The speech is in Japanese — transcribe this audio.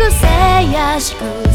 ぐせやしく